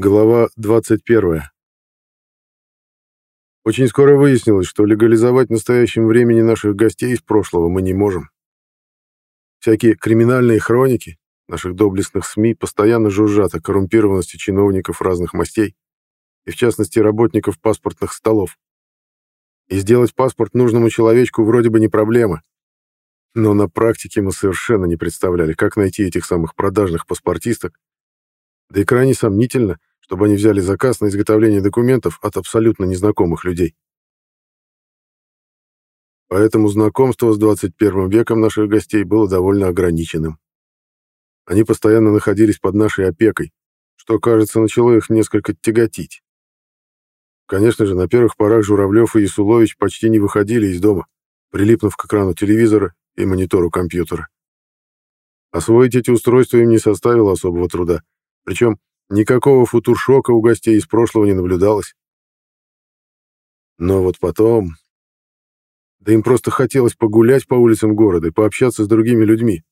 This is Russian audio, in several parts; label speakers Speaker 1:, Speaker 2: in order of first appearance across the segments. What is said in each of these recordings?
Speaker 1: Глава 21. Очень скоро выяснилось, что легализовать в настоящем времени наших гостей из прошлого мы не можем. Всякие криминальные хроники наших доблестных СМИ постоянно жужжат о коррумпированности чиновников разных мастей, и в частности работников паспортных столов. И сделать паспорт нужному человечку вроде бы не проблема. Но на практике мы совершенно не представляли, как найти этих самых продажных паспортисток, да и крайне сомнительно, чтобы они взяли заказ на изготовление документов от абсолютно незнакомых людей. Поэтому знакомство с 21 веком наших гостей было довольно ограниченным. Они постоянно находились под нашей опекой, что, кажется, начало их несколько тяготить. Конечно же, на первых порах Журавлев и Ясулович почти не выходили из дома, прилипнув к экрану телевизора и монитору компьютера. Освоить эти устройства им не составило особого труда, причем Никакого футуршока у гостей из прошлого не наблюдалось. Но вот потом... Да им просто хотелось погулять по улицам города и пообщаться с другими людьми.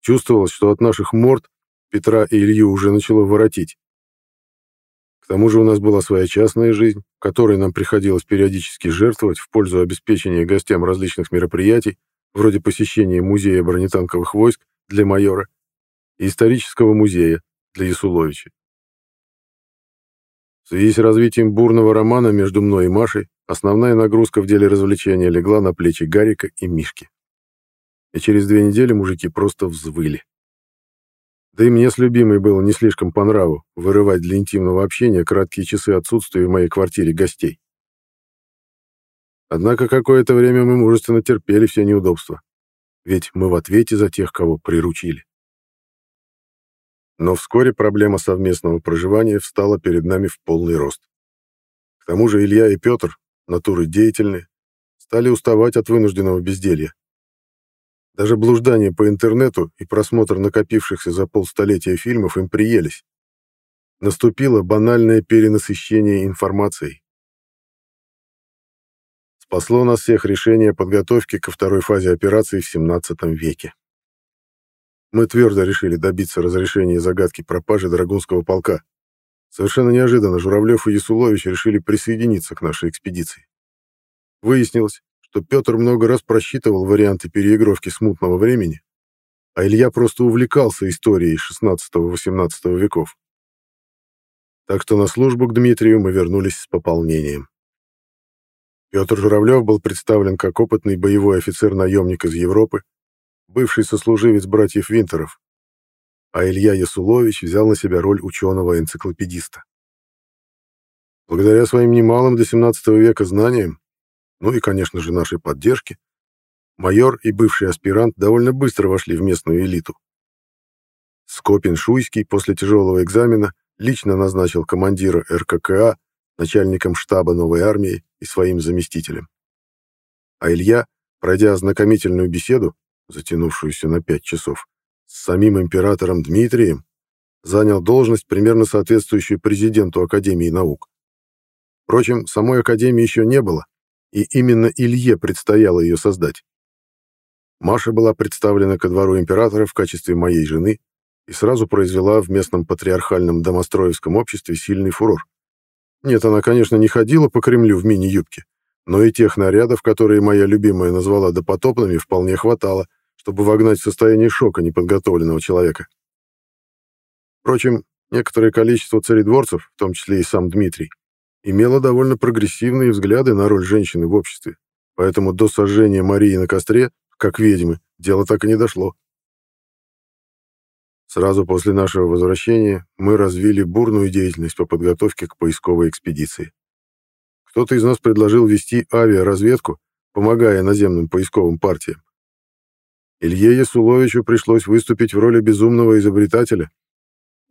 Speaker 1: Чувствовалось, что от наших морд Петра и Илью уже начало воротить. К тому же у нас была своя частная жизнь, которой нам приходилось периодически жертвовать в пользу обеспечения гостям различных мероприятий, вроде посещения музея бронетанковых войск для майора и исторического музея для Ясуловича. В связи с развитием бурного романа между мной и Машей, основная нагрузка в деле развлечения легла на плечи Гарика и Мишки. И через две недели мужики просто взвыли. Да и мне с любимой было не слишком по нраву вырывать для интимного общения краткие часы отсутствия в моей квартире гостей. Однако какое-то время мы мужественно терпели все неудобства. Ведь мы в ответе за тех, кого приручили. Но вскоре проблема совместного проживания встала перед нами в полный рост. К тому же Илья и Петр, натуры деятельные, стали уставать от вынужденного безделья. Даже блуждание по интернету и просмотр накопившихся за полстолетия фильмов им приелись. Наступило банальное перенасыщение информацией. Спасло нас всех решение подготовки ко второй фазе операции в 17 веке. Мы твердо решили добиться разрешения загадки пропажи Драгунского полка. Совершенно неожиданно Журавлев и Ясулович решили присоединиться к нашей экспедиции. Выяснилось, что Петр много раз просчитывал варианты переигровки смутного времени, а Илья просто увлекался историей XVI-XVIII веков. Так что на службу к Дмитрию мы вернулись с пополнением. Петр Журавлев был представлен как опытный боевой офицер-наемник из Европы, бывший сослуживец братьев Винтеров, а Илья Ясулович взял на себя роль ученого-энциклопедиста. Благодаря своим немалым до 17 века знаниям, ну и, конечно же, нашей поддержке, майор и бывший аспирант довольно быстро вошли в местную элиту. Скопин-Шуйский после тяжелого экзамена лично назначил командира РККА начальником штаба новой армии и своим заместителем. А Илья, пройдя ознакомительную беседу, затянувшуюся на пять часов, с самим императором Дмитрием, занял должность, примерно соответствующую президенту Академии наук. Впрочем, самой Академии еще не было, и именно Илье предстояло ее создать. Маша была представлена ко двору императора в качестве моей жены и сразу произвела в местном патриархальном домостроевском обществе сильный фурор. Нет, она, конечно, не ходила по Кремлю в мини-юбке, но и тех нарядов, которые моя любимая назвала допотопными, вполне хватало, чтобы вогнать в состояние шока неподготовленного человека. Впрочем, некоторое количество царедворцев, в том числе и сам Дмитрий, имело довольно прогрессивные взгляды на роль женщины в обществе, поэтому до сожжения Марии на костре, как ведьмы, дело так и не дошло. Сразу после нашего возвращения мы развили бурную деятельность по подготовке к поисковой экспедиции. Кто-то из нас предложил вести авиаразведку, помогая наземным поисковым партиям. Илье Ясуловичу пришлось выступить в роли безумного изобретателя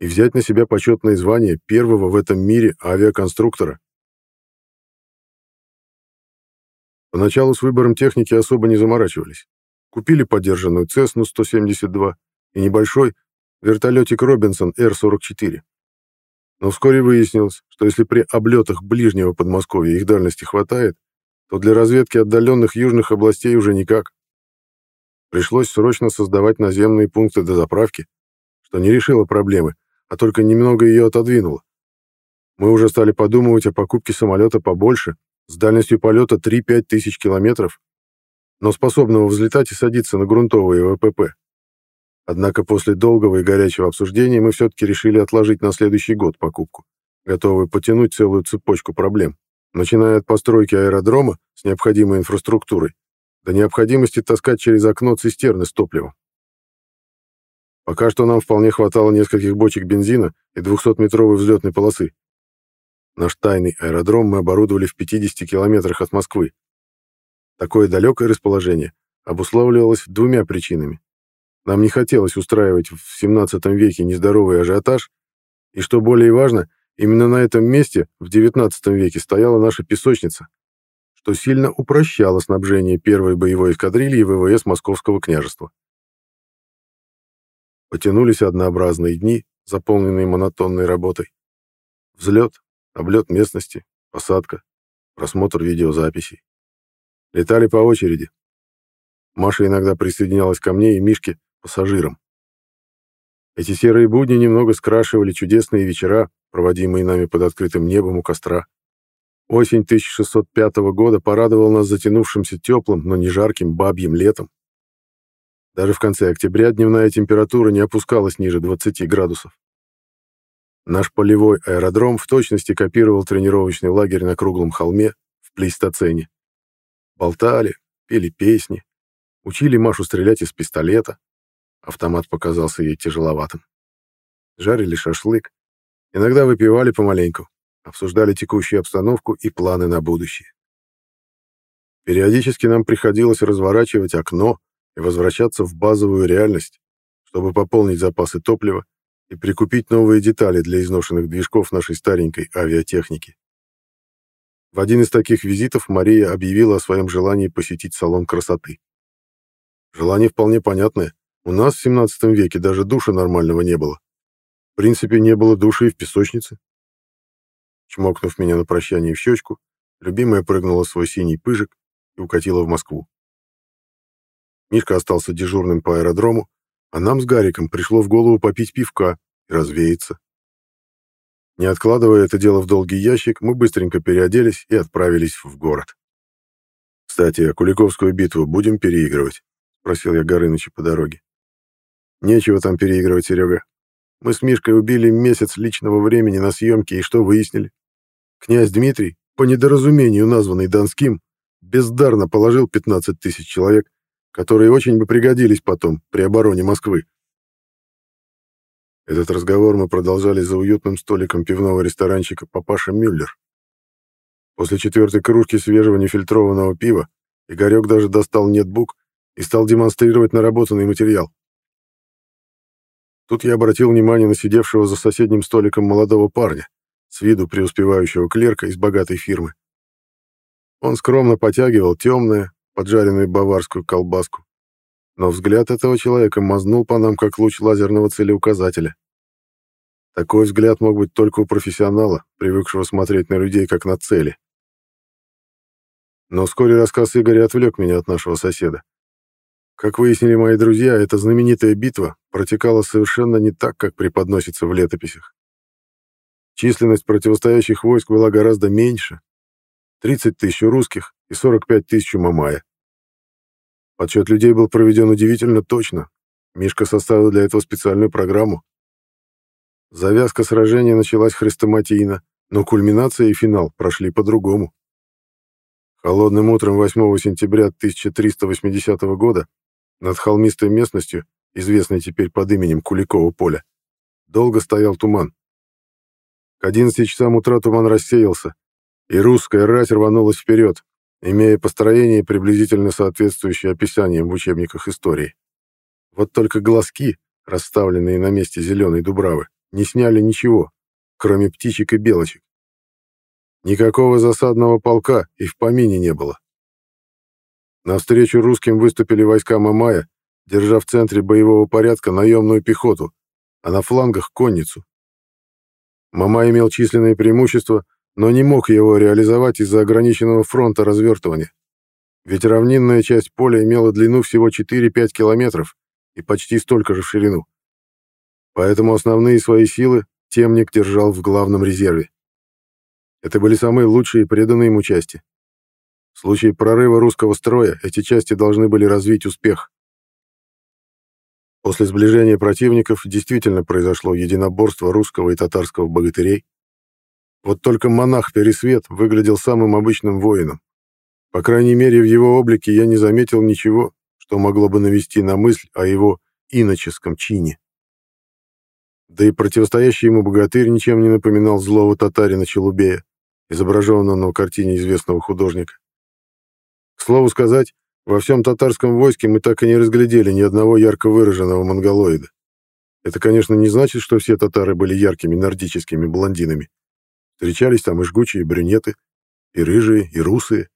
Speaker 1: и взять на себя почетное звание первого в этом мире авиаконструктора. Поначалу с выбором техники особо не заморачивались. Купили подержанную Цесну 172 и небольшой вертолетик Робинсон Р-44. Но вскоре выяснилось, что если при облетах ближнего Подмосковья их дальности хватает, то для разведки отдаленных южных областей уже никак. Пришлось срочно создавать наземные пункты дозаправки, что не решило проблемы, а только немного ее отодвинуло, Мы уже стали подумывать о покупке самолета побольше, с дальностью полета 3-5 тысяч километров, но способного взлетать и садиться на грунтовые ВПП. Однако после долгого и горячего обсуждения мы все-таки решили отложить на следующий год покупку, готовые потянуть целую цепочку проблем, начиная от постройки аэродрома с необходимой инфраструктурой до необходимости таскать через окно цистерны с топливом. Пока что нам вполне хватало нескольких бочек бензина и 200-метровой взлетной полосы. Наш тайный аэродром мы оборудовали в 50 километрах от Москвы. Такое далекое расположение обуславливалось двумя причинами. Нам не хотелось устраивать в 17 веке нездоровый ажиотаж, и, что более важно, именно на этом месте в 19 веке стояла наша песочница, что сильно упрощало снабжение первой боевой эскадрильи ВВС Московского княжества. Потянулись однообразные дни, заполненные монотонной работой. Взлет, облет местности, посадка, просмотр видеозаписей. Летали по очереди. Маша иногда присоединялась ко мне и Мишке, пассажирам. Эти серые будни немного скрашивали чудесные вечера, проводимые нами под открытым небом у костра. Осень 1605 года порадовал нас затянувшимся теплым, но не жарким бабьим летом. Даже в конце октября дневная температура не опускалась ниже 20 градусов. Наш полевой аэродром в точности копировал тренировочный лагерь на круглом холме в плейстоцене. Болтали, пели песни, учили Машу стрелять из пистолета. Автомат показался ей тяжеловатым. Жарили шашлык. Иногда выпивали помаленьку, обсуждали текущую обстановку и планы на будущее. Периодически нам приходилось разворачивать окно и возвращаться в базовую реальность, чтобы пополнить запасы топлива и прикупить новые детали для изношенных движков нашей старенькой авиатехники. В один из таких визитов Мария объявила о своем желании посетить салон красоты. Желание вполне понятное. У нас в 17 веке даже душа нормального не было. В принципе, не было души и в песочнице. Чмокнув меня на прощание в щечку, любимая прыгнула в свой синий пыжик и укатила в Москву. Мишка остался дежурным по аэродрому, а нам с Гариком пришло в голову попить пивка и развеяться. Не откладывая это дело в долгий ящик, мы быстренько переоделись и отправились в город. «Кстати, а Куликовскую битву будем переигрывать?» — спросил я Горыныча по дороге. «Нечего там переигрывать, Серега. Мы с Мишкой убили месяц личного времени на съемки, и что выяснили? Князь Дмитрий, по недоразумению названный Донским, бездарно положил 15 тысяч человек, которые очень бы пригодились потом при обороне Москвы. Этот разговор мы продолжали за уютным столиком пивного ресторанчика «Папаша Мюллер». После четвертой кружки свежего нефильтрованного пива Игорек даже достал нетбук и стал демонстрировать наработанный материал. Тут я обратил внимание на сидевшего за соседним столиком молодого парня, с виду преуспевающего клерка из богатой фирмы. Он скромно потягивал темное, поджаренную баварскую колбаску. Но взгляд этого человека мазнул по нам, как луч лазерного целеуказателя. Такой взгляд мог быть только у профессионала, привыкшего смотреть на людей как на цели. Но вскоре рассказ Игоря отвлек меня от нашего соседа. Как выяснили мои друзья, эта знаменитая битва протекала совершенно не так, как преподносится в летописях. Численность противостоящих войск была гораздо меньше. 30 тысяч русских и 45 тысяч у Мамая. Подсчет людей был проведен удивительно точно. Мишка составил для этого специальную программу. Завязка сражения началась хрестоматийно, но кульминация и финал прошли по-другому. Холодным утром 8 сентября 1380 года над холмистой местностью, известной теперь под именем Куликово поле, долго стоял туман. К 11 часам утра туман рассеялся, и русская рать рванулась вперед, имея построение, приблизительно соответствующее описаниям в учебниках истории. Вот только глазки, расставленные на месте зеленой дубравы, не сняли ничего, кроме птичек и белочек. Никакого засадного полка и в помине не было. Навстречу русским выступили войска Мамая, держа в центре боевого порядка наемную пехоту, а на флангах — конницу. Мамай имел численное преимущество — но не мог его реализовать из-за ограниченного фронта развертывания. Ведь равнинная часть поля имела длину всего 4-5 километров и почти столько же в ширину. Поэтому основные свои силы темник держал в главном резерве. Это были самые лучшие и преданные ему части. В случае прорыва русского строя эти части должны были развить успех. После сближения противников действительно произошло единоборство русского и татарского богатырей. Вот только монах Пересвет выглядел самым обычным воином. По крайней мере, в его облике я не заметил ничего, что могло бы навести на мысль о его иноческом чине. Да и противостоящий ему богатырь ничем не напоминал злого татарина Челубея, изображенного на картине известного художника. К слову сказать, во всем татарском войске мы так и не разглядели ни одного ярко выраженного монголоида. Это, конечно, не значит, что все татары были яркими нордическими блондинами. Встречались там и жгучие брюнеты, и рыжие, и русые.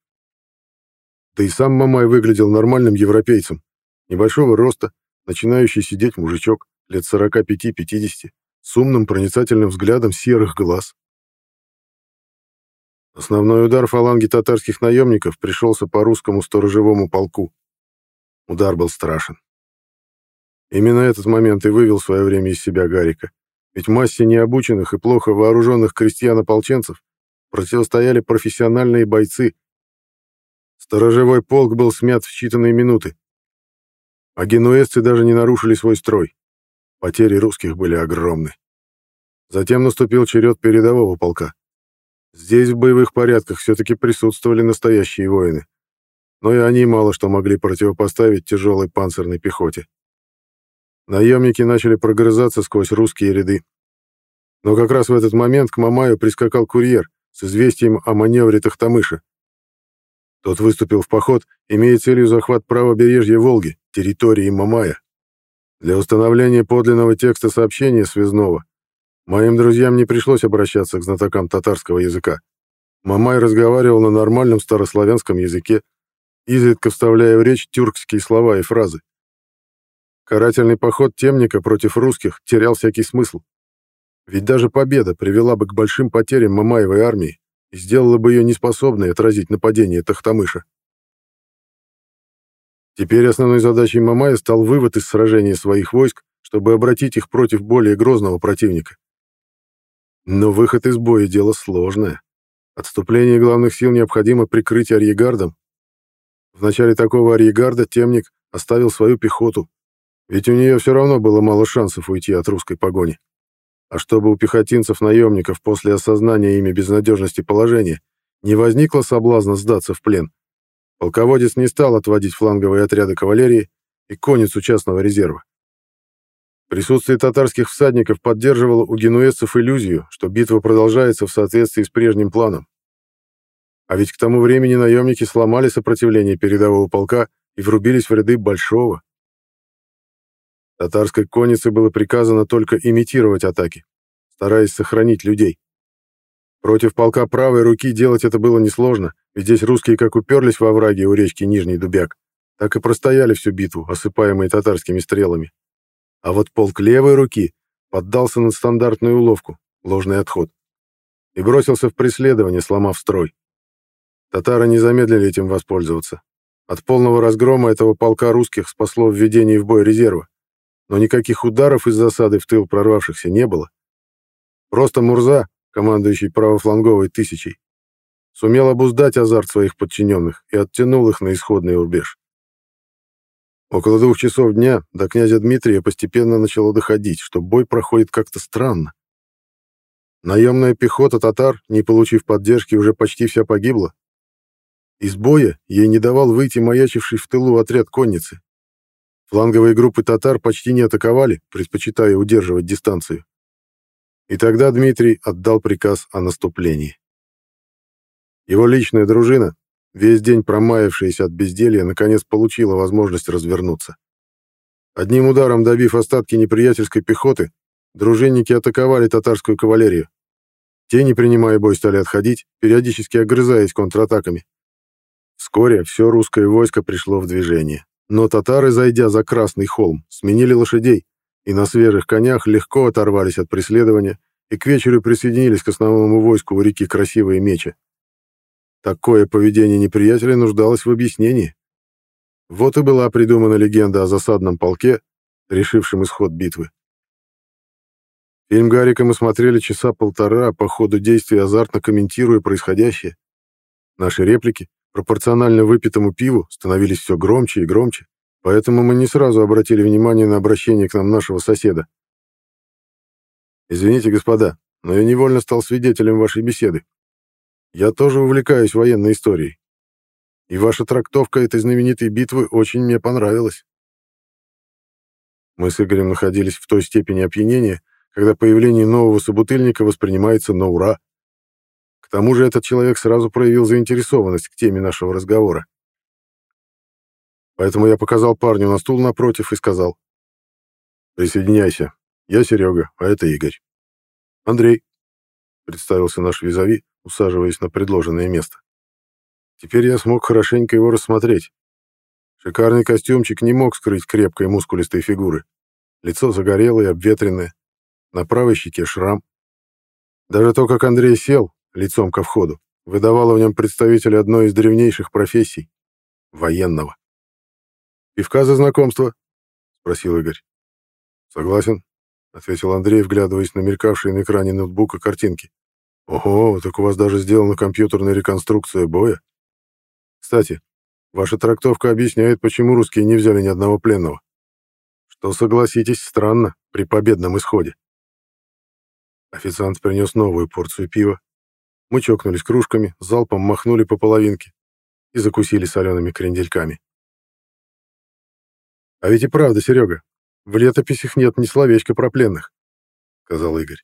Speaker 1: Да и сам Мамай выглядел нормальным европейцем, небольшого роста, начинающий сидеть мужичок, лет 45-50, с умным проницательным взглядом серых глаз. Основной удар фаланги татарских наемников пришелся по русскому сторожевому полку. Удар был страшен. Именно этот момент и вывел в свое время из себя Гарика. Ведь массе необученных и плохо вооруженных крестьян-ополченцев противостояли профессиональные бойцы. Сторожевой полк был смят в считанные минуты. А генуэзцы даже не нарушили свой строй. Потери русских были огромны. Затем наступил черед передового полка. Здесь в боевых порядках все-таки присутствовали настоящие воины. Но и они мало что могли противопоставить тяжелой панцирной пехоте. Наемники начали прогрызаться сквозь русские ряды. Но как раз в этот момент к Мамаю прискакал курьер с известием о маневре Тахтамыша. Тот выступил в поход, имея целью захват правобережья Волги, территории Мамая. Для установления подлинного текста сообщения связного Моим друзьям не пришлось обращаться к знатокам татарского языка. Мамай разговаривал на нормальном старославянском языке, изредка вставляя в речь тюркские слова и фразы. Карательный поход темника против русских терял всякий смысл. Ведь даже победа привела бы к большим потерям Мамаевой армии и сделала бы ее неспособной отразить нападение Тахтамыша. Теперь основной задачей Мамая стал вывод из сражения своих войск, чтобы обратить их против более грозного противника. Но выход из боя — дело сложное. Отступление главных сил необходимо прикрыть арьегардом. В начале такого арьегарда темник оставил свою пехоту, ведь у нее все равно было мало шансов уйти от русской погони. А чтобы у пехотинцев-наемников после осознания ими безнадежности положения не возникло соблазна сдаться в плен, полководец не стал отводить фланговые отряды кавалерии и конницу частного резерва. Присутствие татарских всадников поддерживало у генуэзцев иллюзию, что битва продолжается в соответствии с прежним планом. А ведь к тому времени наемники сломали сопротивление передового полка и врубились в ряды Большого. Татарской коннице было приказано только имитировать атаки, стараясь сохранить людей. Против полка правой руки делать это было несложно, ведь здесь русские как уперлись во враги у речки Нижний Дубяк, так и простояли всю битву, осыпаемые татарскими стрелами. А вот полк левой руки поддался на стандартную уловку, ложный отход, и бросился в преследование, сломав строй. Татары не замедлили этим воспользоваться. От полного разгрома этого полка русских спасло введение в бой резерва, но никаких ударов из засады в тыл прорвавшихся не было. Просто Мурза, командующий правофланговой тысячей, сумел обуздать азарт своих подчиненных и оттянул их на исходный рубеж. Около двух часов дня до князя Дмитрия постепенно начало доходить, что бой проходит как-то странно. Наемная пехота татар, не получив поддержки, уже почти вся погибла. Из боя ей не давал выйти маячивший в тылу отряд конницы. Фланговые группы татар почти не атаковали, предпочитая удерживать дистанцию. И тогда Дмитрий отдал приказ о наступлении. Его личная дружина, весь день промаявшаяся от безделья, наконец получила возможность развернуться. Одним ударом добив остатки неприятельской пехоты, дружинники атаковали татарскую кавалерию. Те, не принимая бой, стали отходить, периодически огрызаясь контратаками. Вскоре все русское войско пришло в движение. Но татары, зайдя за Красный холм, сменили лошадей и на свежих конях легко оторвались от преследования и к вечеру присоединились к основному войску у реки Красивые Мечи. Такое поведение неприятеля нуждалось в объяснении. Вот и была придумана легенда о засадном полке, решившем исход битвы. Фильм Гарика мы смотрели часа полтора, по ходу действий азартно комментируя происходящее. Наши реплики, пропорционально выпитому пиву, становились все громче и громче, поэтому мы не сразу обратили внимание на обращение к нам нашего соседа. «Извините, господа, но я невольно стал свидетелем вашей беседы. Я тоже увлекаюсь военной историей. И ваша трактовка этой знаменитой битвы очень мне понравилась. Мы с Игорем находились в той степени опьянения, когда появление нового собутыльника воспринимается на ура. К тому же этот человек сразу проявил заинтересованность к теме нашего разговора. Поэтому я показал парню на стул напротив и сказал. «Присоединяйся. Я Серега, а это Игорь». «Андрей», — представился наш визави, усаживаясь на предложенное место. Теперь я смог хорошенько его рассмотреть. Шикарный костюмчик не мог скрыть крепкой мускулистой фигуры. Лицо загорелое, обветренное. На правой щеке шрам. Даже то, как Андрей сел, лицом ко входу, выдавало в нем представителя одной из древнейших профессий — военного. «Пивка за знакомство?» — спросил Игорь. «Согласен», — ответил Андрей, вглядываясь на мелькавшие на экране ноутбука картинки. «Ого, так у вас даже сделана компьютерная реконструкция боя?» Кстати, ваша трактовка объясняет, почему русские не взяли ни одного пленного. Что, согласитесь, странно при победном исходе. Официант принес новую порцию пива. Мы чокнулись кружками, залпом махнули по половинке и закусили солеными крендельками. «А ведь и правда, Серега, в летописях нет ни словечка про пленных», — сказал Игорь.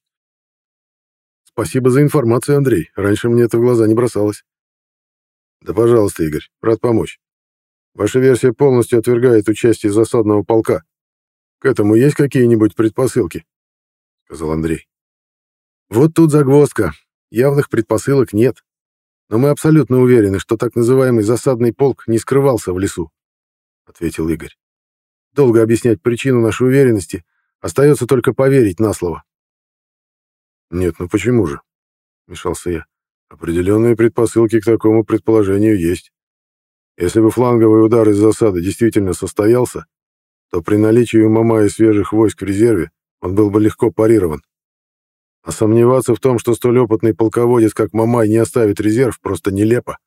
Speaker 1: «Спасибо за информацию, Андрей. Раньше мне это в глаза не бросалось». Да, пожалуйста, Игорь, рад помочь. Ваша версия полностью отвергает участие засадного полка. К этому есть какие-нибудь предпосылки? Сказал Андрей. Вот тут загвоздка. Явных предпосылок нет. Но мы абсолютно уверены, что так называемый засадный полк не скрывался в лесу, ответил Игорь. Долго объяснять причину нашей уверенности, остается только поверить на слово. Нет, ну почему же? Мешался я. Определенные предпосылки к такому предположению есть. Если бы фланговый удар из засады действительно состоялся, то при наличии у Мамая свежих войск в резерве он был бы легко парирован. А сомневаться в том, что столь опытный полководец, как Мамай, не оставит резерв, просто нелепо.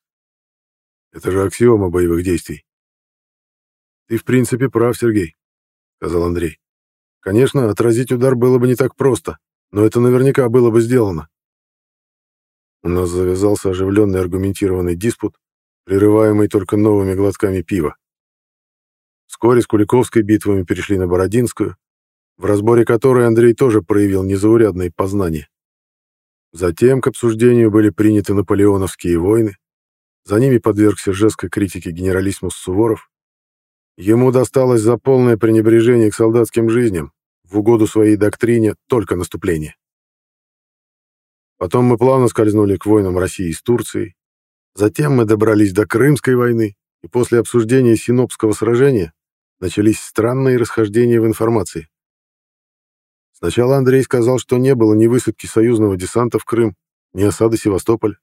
Speaker 1: Это же аксиома боевых действий. «Ты, в принципе, прав, Сергей», — сказал Андрей. «Конечно, отразить удар было бы не так просто, но это наверняка было бы сделано. У нас завязался оживленный аргументированный диспут, прерываемый только новыми глотками пива. Вскоре с Куликовской битвами перешли на Бородинскую, в разборе которой Андрей тоже проявил незаурядные познания. Затем к обсуждению были приняты наполеоновские войны, за ними подвергся жесткой критике генералиссимус Суворов. Ему досталось за полное пренебрежение к солдатским жизням, в угоду своей доктрине только наступление. Потом мы плавно скользнули к войнам России с Турцией. Затем мы добрались до Крымской войны, и после обсуждения Синопского сражения начались странные расхождения в информации. Сначала Андрей сказал, что не было ни высадки союзного десанта в Крым, ни осады Севастополя.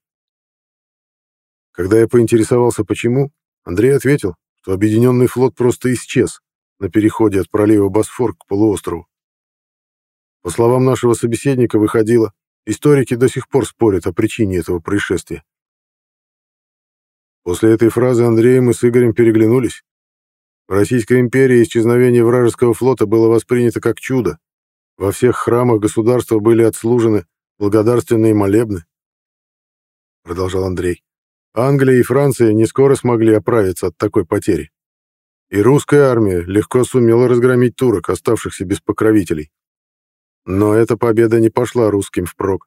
Speaker 1: Когда я поинтересовался, почему, Андрей ответил, что объединенный флот просто исчез на переходе от пролива Босфор к полуострову. По словам нашего собеседника, выходило, Историки до сих пор спорят о причине этого происшествия. После этой фразы Андреем мы с Игорем переглянулись. В Российской империи исчезновение вражеского флота было воспринято как чудо. Во всех храмах государства были отслужены благодарственные молебны. Продолжал Андрей. Англия и Франция не скоро смогли оправиться от такой потери. И русская армия легко сумела разгромить турок, оставшихся без покровителей. Но эта победа не пошла русским впрок.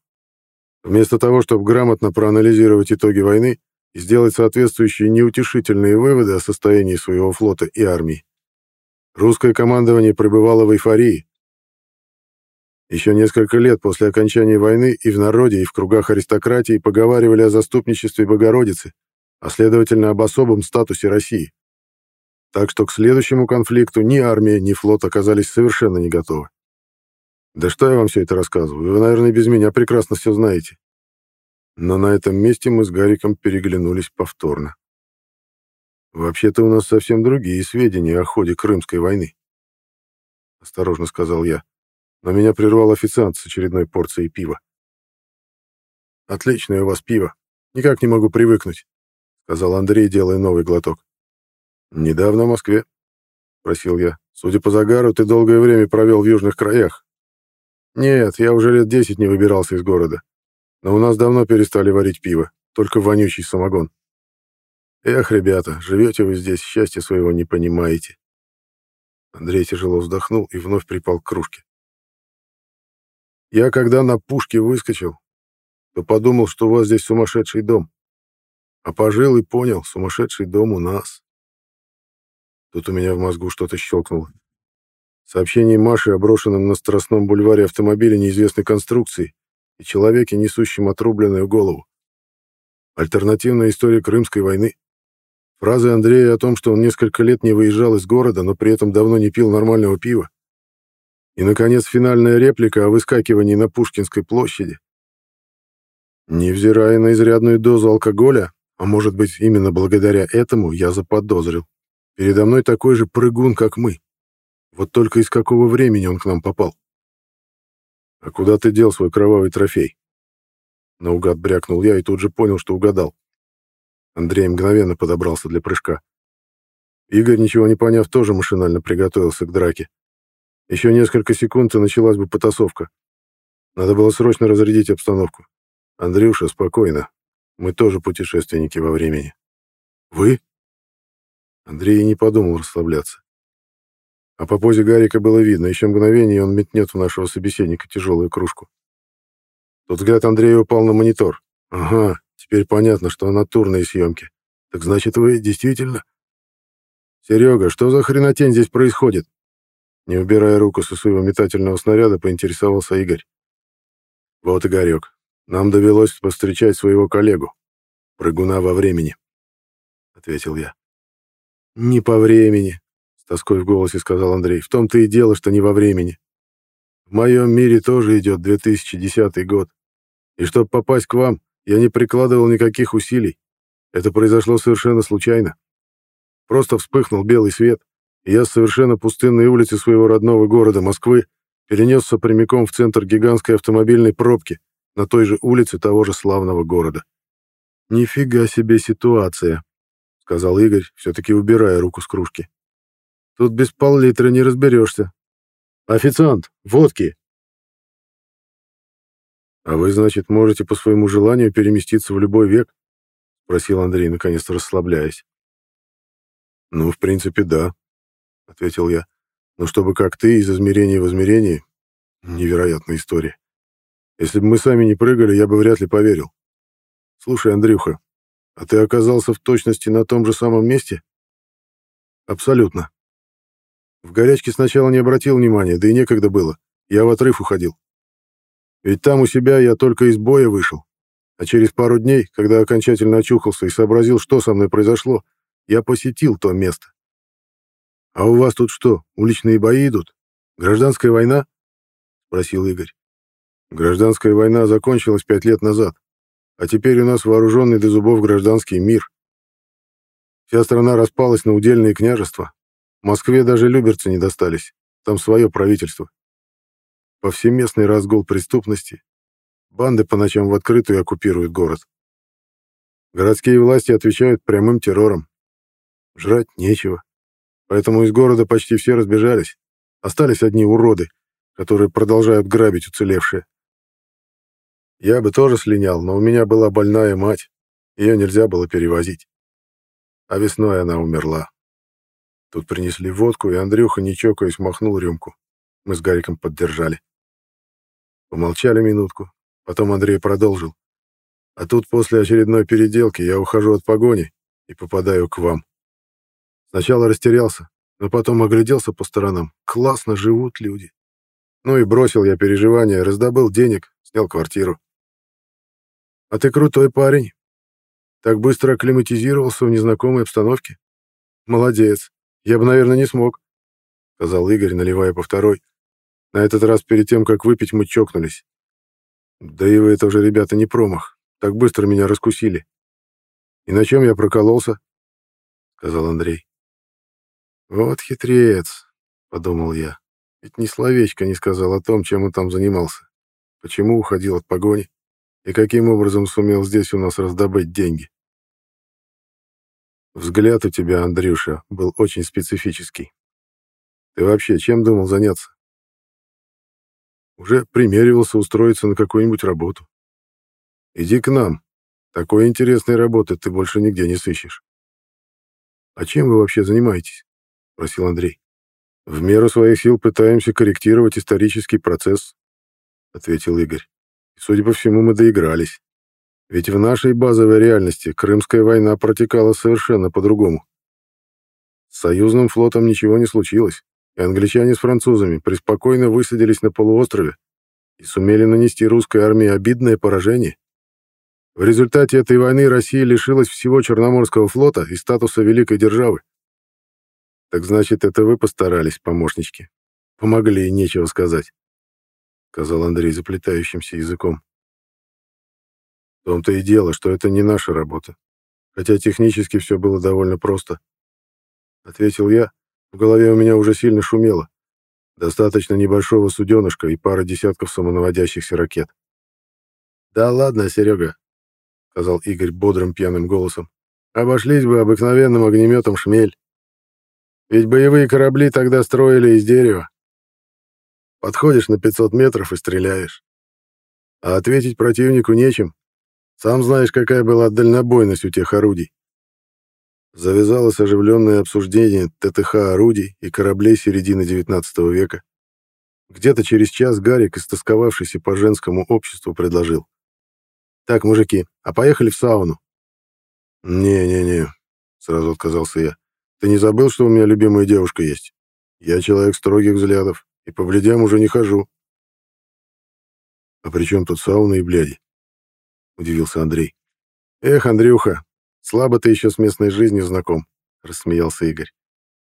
Speaker 1: Вместо того, чтобы грамотно проанализировать итоги войны и сделать соответствующие неутешительные выводы о состоянии своего флота и армии, русское командование пребывало в эйфории. Еще несколько лет после окончания войны и в народе, и в кругах аристократии поговаривали о заступничестве Богородицы, а следовательно об особом статусе России. Так что к следующему конфликту ни армия, ни флот оказались совершенно не готовы. Да что я вам все это рассказываю? Вы, наверное, без меня прекрасно все знаете. Но на этом месте мы с Гариком переглянулись повторно. Вообще-то у нас совсем другие сведения о ходе Крымской войны. Осторожно сказал я. но меня прервал официант с очередной порцией пива. «Отличное у вас пиво. Никак не могу привыкнуть», — сказал Андрей, делая новый глоток. «Недавно в Москве», — спросил я. «Судя по загару, ты долгое время провел в южных краях». «Нет, я уже лет десять не выбирался из города. Но у нас давно перестали варить пиво, только вонючий самогон». «Эх, ребята, живете вы здесь, счастья своего не понимаете». Андрей тяжело вздохнул и вновь припал к кружке. «Я когда на пушке выскочил, то подумал, что у вас здесь сумасшедший дом. А пожил и понял, сумасшедший дом у нас. Тут у меня в мозгу что-то щелкнуло. Сообщение Маши о брошенном на Страстном бульваре автомобиле неизвестной конструкции и человеке, несущем отрубленную голову. Альтернативная история Крымской войны. Фразы Андрея о том, что он несколько лет не выезжал из города, но при этом давно не пил нормального пива. И, наконец, финальная реплика о выскакивании на Пушкинской площади. Невзирая на изрядную дозу алкоголя, а может быть, именно благодаря этому я заподозрил. Передо мной такой же прыгун, как мы. Вот только из какого времени он к нам попал? «А куда ты дел свой кровавый трофей?» Наугад брякнул я и тут же понял, что угадал. Андрей мгновенно подобрался для прыжка. Игорь, ничего не поняв, тоже машинально приготовился к драке. Еще несколько секунд, и началась бы потасовка. Надо было срочно разрядить обстановку. «Андрюша, спокойно. Мы тоже путешественники во времени». «Вы?» Андрей не подумал расслабляться. А по позе Гарика было видно, еще мгновение, он метнет в нашего собеседника тяжелую кружку. Тут взгляд Андрея упал на монитор. «Ага, теперь понятно, что натурные съемки. Так значит, вы действительно...» «Серега, что за хренотень здесь происходит?» Не убирая руку со своего метательного снаряда, поинтересовался Игорь. «Вот, Игорек, нам довелось повстречать своего коллегу, прыгуна во времени», — ответил я. «Не по времени», — с тоской в голосе сказал Андрей. «В том-то и дело, что не во времени. В моем мире тоже идет 2010 год. И чтобы попасть к вам, я не прикладывал никаких усилий. Это произошло совершенно случайно. Просто вспыхнул белый свет, и я с совершенно пустынной улицы своего родного города Москвы перенесся прямиком в центр гигантской автомобильной пробки на той же улице того же славного города. «Нифига себе ситуация», — сказал Игорь, все-таки убирая руку с кружки. «Тут без пол-литра не разберешься. Официант, водки!» «А вы, значит, можете по своему желанию переместиться в любой век?» — спросил Андрей, наконец-то расслабляясь. «Ну, в принципе, да», — ответил я. «Но чтобы как ты, из измерения в измерение, невероятная история. Если бы мы сами не прыгали, я бы вряд ли поверил. Слушай, Андрюха, а ты оказался в точности на том же самом месте?» «Абсолютно. В горячке сначала не обратил внимания, да и некогда было. Я в отрыв уходил. Ведь там у себя я только из боя вышел. А через пару дней, когда окончательно очухался и сообразил, что со мной произошло, я посетил то место. «А у вас тут что, уличные бои идут? Гражданская война?» — спросил Игорь. «Гражданская война закончилась пять лет назад, а теперь у нас вооруженный до зубов гражданский мир. Вся страна распалась на удельные княжества. Москве даже люберцы не достались, там свое правительство. Повсеместный разгул преступности. Банды по ночам в открытую оккупируют город. Городские власти отвечают прямым террором. Жрать нечего, Поэтому из города почти все разбежались. Остались одни уроды, которые продолжают грабить уцелевшие. Я бы тоже слинял, но у меня была больная мать. Ее нельзя было перевозить. А весной она умерла. Тут принесли водку, и Андрюха, не чокаясь, махнул рюмку. Мы с Гариком поддержали. Помолчали минутку. Потом Андрей продолжил. А тут после очередной переделки я ухожу от погони и попадаю к вам. Сначала растерялся, но потом огляделся по сторонам. Классно живут люди. Ну и бросил я переживания, раздобыл денег, снял квартиру. А ты крутой парень. Так быстро акклиматизировался в незнакомой обстановке. Молодец. Я бы, наверное, не смог, — сказал Игорь, наливая по второй. На этот раз перед тем, как выпить, мы чокнулись. Да и вы это уже, ребята, не промах. Так быстро меня раскусили. И на чем я прокололся? — сказал Андрей. «Вот хитрец», — подумал я. Ведь ни словечко не сказал о том, чем он там занимался, почему уходил от погони и каким образом сумел здесь у нас раздобыть деньги. Взгляд у тебя, Андрюша, был очень специфический. Ты вообще чем думал заняться? Уже примеривался устроиться на какую-нибудь работу. Иди к нам. Такой интересной работы ты больше нигде не сыщешь. А чем вы вообще занимаетесь? Спросил Андрей. В меру своих сил пытаемся корректировать исторический процесс, ответил Игорь. Судя по всему, мы доигрались. Ведь в нашей базовой реальности Крымская война протекала совершенно по-другому. С союзным флотом ничего не случилось, и англичане с французами преспокойно высадились на полуострове и сумели нанести русской армии обидное поражение. В результате этой войны Россия лишилась всего Черноморского флота и статуса великой державы. Так значит, это вы постарались, помощнички. Помогли, нечего сказать, — сказал Андрей заплетающимся языком. В том-то и дело, что это не наша работа. Хотя технически все было довольно просто. Ответил я. В голове у меня уже сильно шумело. Достаточно небольшого суденышка и пара десятков самонаводящихся ракет. «Да ладно, Серега», — сказал Игорь бодрым пьяным голосом. «Обошлись бы обыкновенным огнеметом «Шмель». Ведь боевые корабли тогда строили из дерева. Подходишь на 500 метров и стреляешь. А ответить противнику нечем, сам знаешь, какая была дальнобойность у тех орудий. Завязалось оживленное обсуждение ТТХ орудий и кораблей середины XIX века. Где-то через час Гарик, истосковавшийся по женскому обществу, предложил. «Так, мужики, а поехали в сауну?» «Не-не-не», — сразу отказался я. «Ты не забыл, что у меня любимая девушка есть? Я человек строгих взглядов, и по бледям уже не хожу». «А при чем тут сауна и бляди?» — удивился Андрей. «Эх, Андрюха, слабо ты еще с местной жизнью знаком», — рассмеялся Игорь.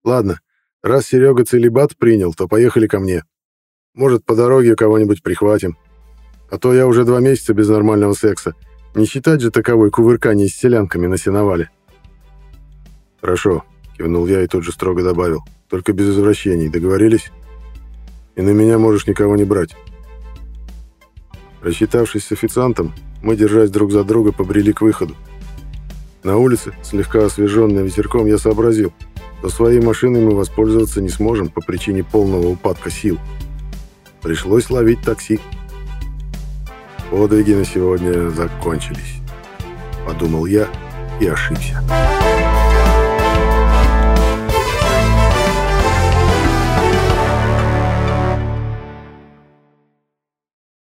Speaker 1: «Ладно, раз Серега целебат принял, то поехали ко мне. Может, по дороге кого-нибудь прихватим. А то я уже два месяца без нормального секса. Не считать же таковой кувыркание с селянками на сеновале». «Хорошо», — кивнул я и тут же строго добавил. «Только без извращений, договорились? И на меня можешь никого не брать». Рассчитавшись с официантом, мы, держась друг за друга, побрели к выходу. На улице, слегка освеженная ветерком, я сообразил, что своей машиной мы воспользоваться не сможем по причине полного упадка сил. Пришлось ловить такси. Подвиги на сегодня закончились. Подумал я и ошибся.